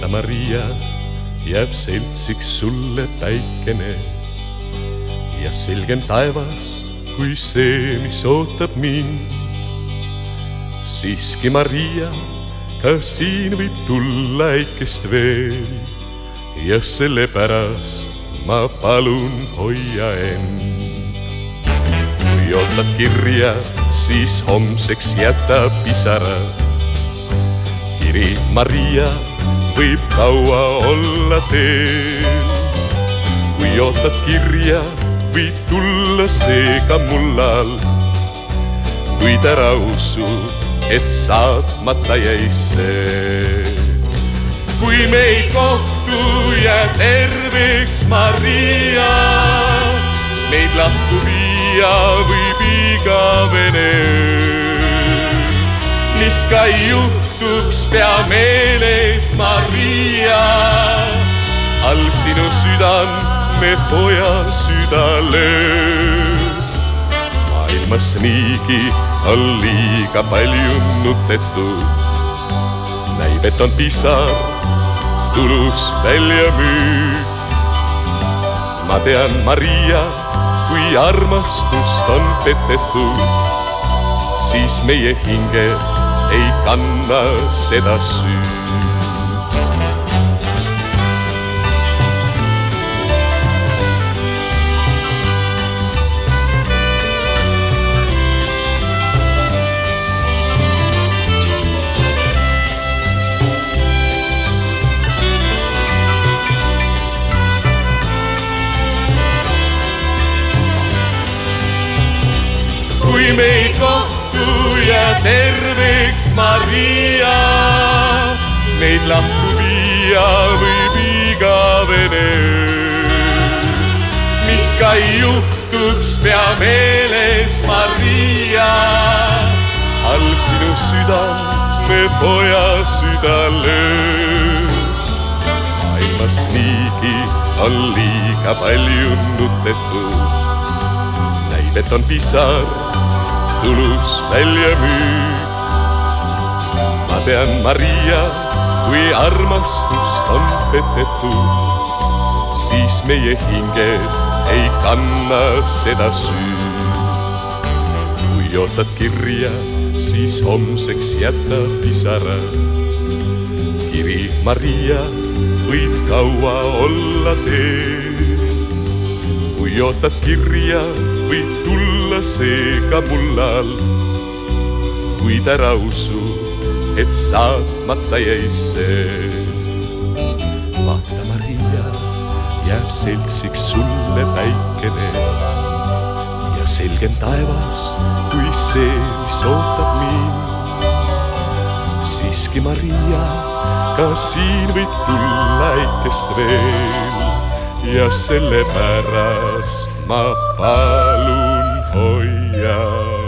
vaata, Maria, jääb seltsiks sulle päikene ja selgem taevas kui see, mis ootab mind. siiski, Maria, ka siin võib tulla äikest veel ja sellepärast ma palun, hoia end. kui ootad kirja, siis homseks jäta pisarad. kiri Maria võib kaua olla teel. kui ootad kirja, võib tulla seega mullal. kuid ära usu, et saatmata jäi see. kui me ei kohtu, jääb terveks Maria. meid lahku viia võib igavene öö. mis ka ei juhtuks, pea meeles Maria. all sinu südame poja süda lööb. maailmas niigi on liiga palju nutetud. näib, et on pisar tulus välja müüb. ma tean, Maria, kui armastust on petetud, siis meie hinged ei kanna seda süüd. kui me ei kohtu ja terveks Maria, meid lahku viia võib igavene öö. mis ka ei juhtuks, pea meeles Maria, all sinu südant me poja süda lööb. maailmas niigi on liiga palju nutetud näib, et on pisar tulus välja müüb. ma tean, Maria, kui armastust on petetud, siis meie hinged ei kanna seda süüd. kui ootad kirja, siis homseks jäta pisarad. kiri Maria võib kaua olla teel. Kui ootad kirja võib tulla seega mullal, kuid ära usu, et saatmata jäi see. vaata, Maria, jääb seltsiks sulle päikene ja selgem taevas kui see, mis ootab mind. siiski, Maria, ka siin võib tulla äikest veel ja sellepärast ma palun hoia